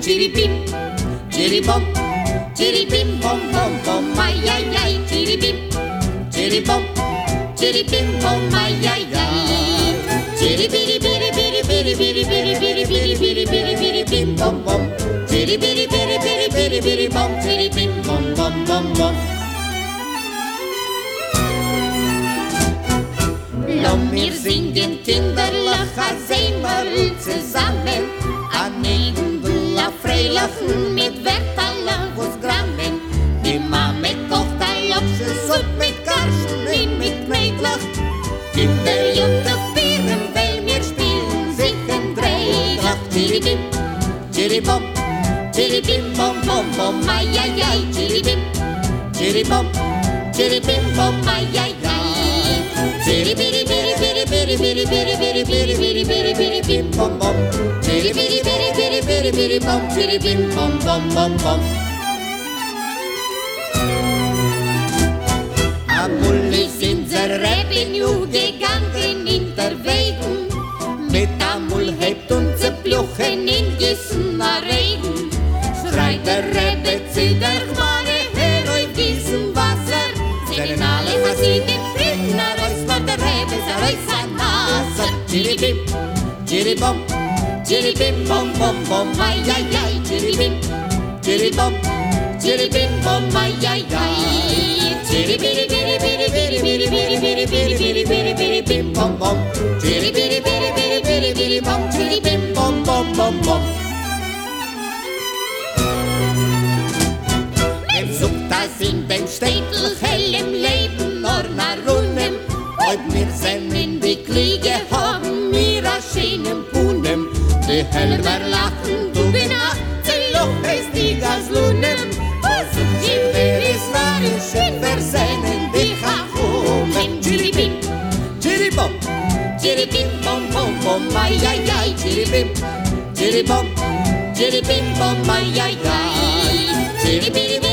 tjiripim, tjiripom, tjiripim, bom, bom, bom, ai, ai, ai, tjiripim, tjiripom, tjiripim, bom, ai, ai, ai. Tjiribiri, biri, biri, biri, biri, biri, biri, biri, biri, biri, biri, bim, bom, bom. Tjiribiri, biri, biri, biri, biri, bom, tjiripim, bom, bom, bom, bom. Lass mir singen, Kinderlach, Hasemer, zusammen. Chiribom, chiribim, bom, bom, bom, ay, ay, ay, chiribim, chiribom, chiribim, bom, ay, ay, ay. Chiri biri biri biri biri biri biri biri biri biri biri bim bom bom. Chiri bidi bidi bom, bidi bim bom bom bom bom. Amulli sind sie Revenue gegangen in der Wegen. Mit Amul hebt und Bluchen in Gissener Regen. Schreit der Rebbe zu der Quare, her und Gissen Wasser. Singen alle Hasidim, Prittner, Reus, Mord, der Rebbe, Reus, Anasser. Tiri bim, tiri bom. Chiribom, chiribim, bom, bom, bom, ay, ay, ay, chiribim, chiribom, chiribim, bom, ay, ay, ay. Chiribiri, biri, biri, biri, biri, biri, biri, biri, biri, biri, biri, bim, bom, bom. Chiribiri, biri, biri, biri, biri, bom, chiribim, bom, bom, bom, bom. Men sucht das in dem Städtel hellem Leben nur nach Runem. Ob wir sind in die Kriege haben wir a schönen sie hell überlachen. Du Weihnachten, Loch ist die Gaslunen, versuch jedes Narischen versehnen dich achum im Jiribim, Jiribom, Jiribim, bom, bom, bom, ai, ai, ai, Jiribim, Jiribom, Jiribim, bom, ai, ai, ai, Jiribim,